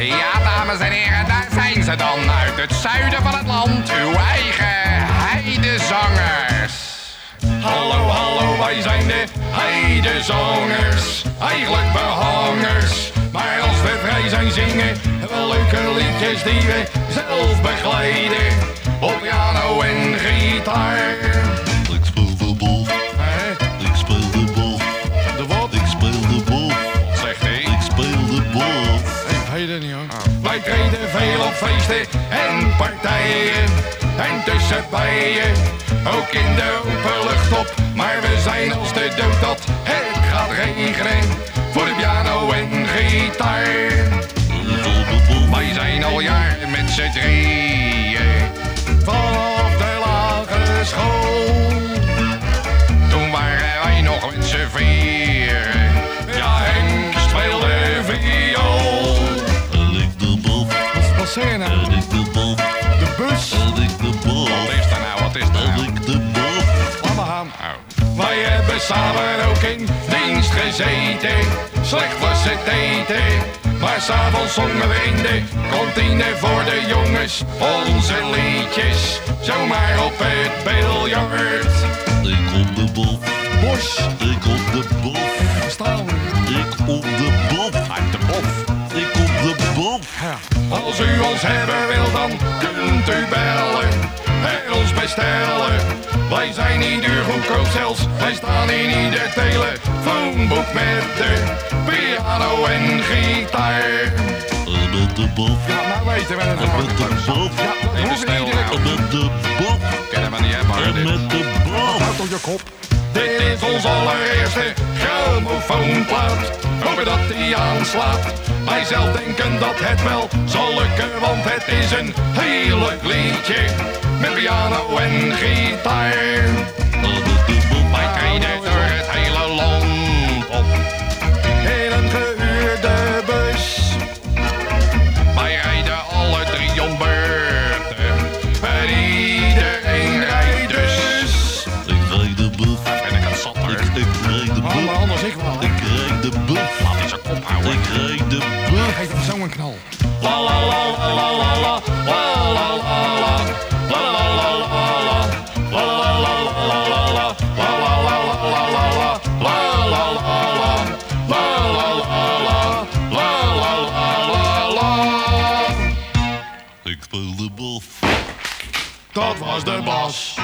Ja, dames en heren, daar zijn ze dan. Uit het zuiden van het land. Uw eigen heidezangers. Hallo, hallo, wij zijn de heidezangers. Eigenlijk behangers. Maar als we vrij zijn zingen, we leuke liedjes die we zelf begeleiden. Op piano veel op feesten en partijen. En tussen bijen, ook in de open lucht op. Maar we zijn als de dood dat het gaat regenen. Voor de piano en gitaar. Wij zijn al jaren met z'n drieën. Vanaf de lagere school. Toen waren wij nog met z'n vieren. Hebben samen ook in dienst gezeten. Slecht was het eten. Maar s'avonds zongen we in de kantine voor de jongens onze liedjes. Zomaar op het biljart. Ik op de bal, Bos, ik op de bal, staan. ik op de bal, Uit de bof. ik op de bal. Als u ons hebben wil, dan kunt u bellen en ons bestellen. Wij zijn niet duur goedkoop zelfs, wij staan in ieder telefoonboek met de piano en gitaar. Met de bal, Ja, nou weten we het met de bal, Ja, dat Even iedereen. nou. met de bal, Kennen we niet hebben, dit. met de bal. Houd op je kop. Dit is ons allereerste grammofoonplaat. Hopen dat die aanslaat. Wij zelf denken dat het wel zal lukken, want het is een heel leuk liedje. Met piano en gitaar. Wij rijden door het hele land op. In een gehuurde bus. Wij rijden alle drie om beurten. Met iedereen rijdt dus. ik rijd de bal, Ben ik het zat ik, ik rijd de bal, maar anders ik wel. ik rijd de bal, Laat hij zijn kop houden. ik rijd de bal. Geef hem zo'n knal. La la la la la la la la dat was de bas.